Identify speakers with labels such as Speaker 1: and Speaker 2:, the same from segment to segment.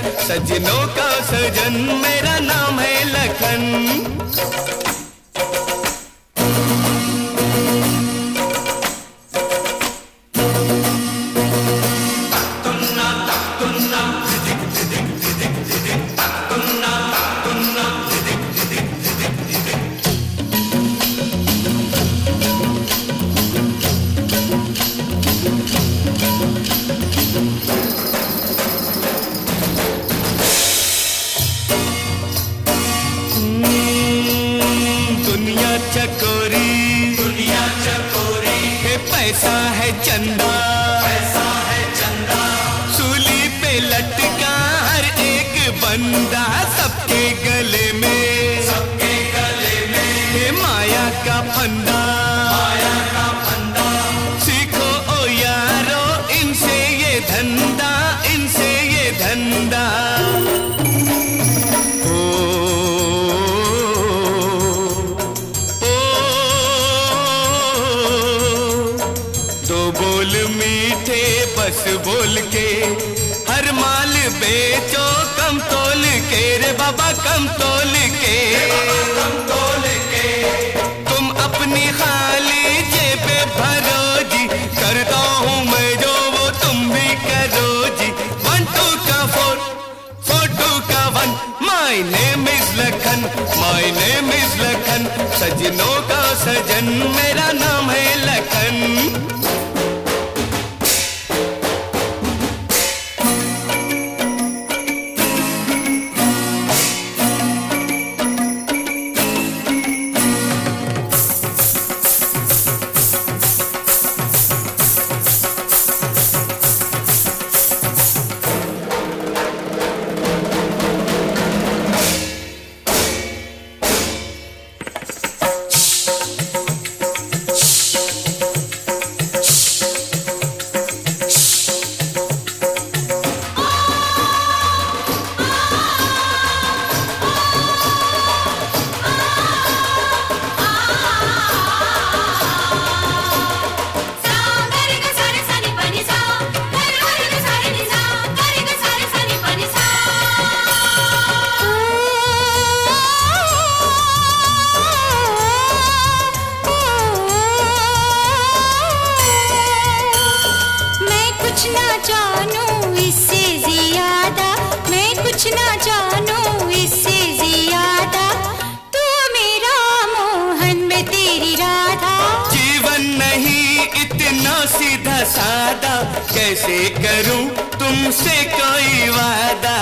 Speaker 1: सजनों का सजन मेरा नाम है लखन। दुनिया चंदा। सूली पे लटका हर एक बंदा। बोल मीठे, बस बोल के। हर माल बेचो, कम तोल के। रे बाबा, कम तोल के। तुम अपनी खाली करता हूँ मैं जो, वो तुम भी करो जी। का का वन लखन लखन सजनों का सजन मेरा नाम
Speaker 2: कुछ ना जानू इससे ज़्यादा। मैं कुछ ना जानू इससे ज़्यादा। तू मेरा मोहन मैं तेरी राधा।
Speaker 1: जीवन नहीं इतना सीधा सादा। कैसे करूँ तुमसे कोई वादा?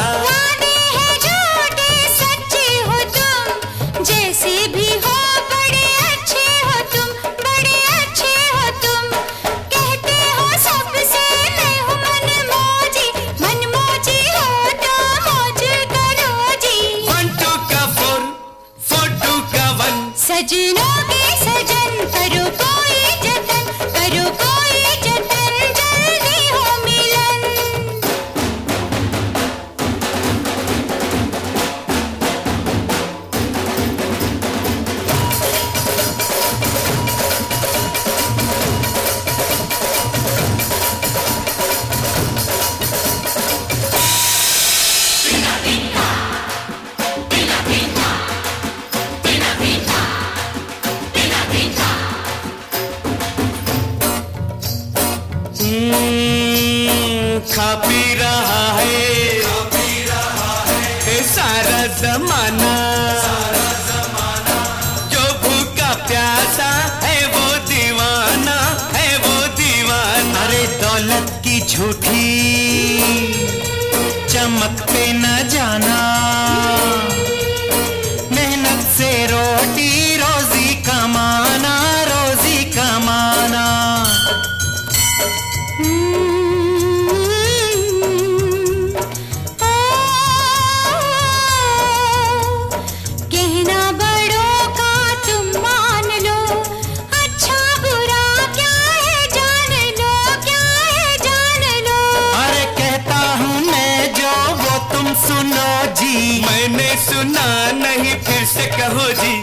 Speaker 1: खा पी रहा से कहो
Speaker 2: जी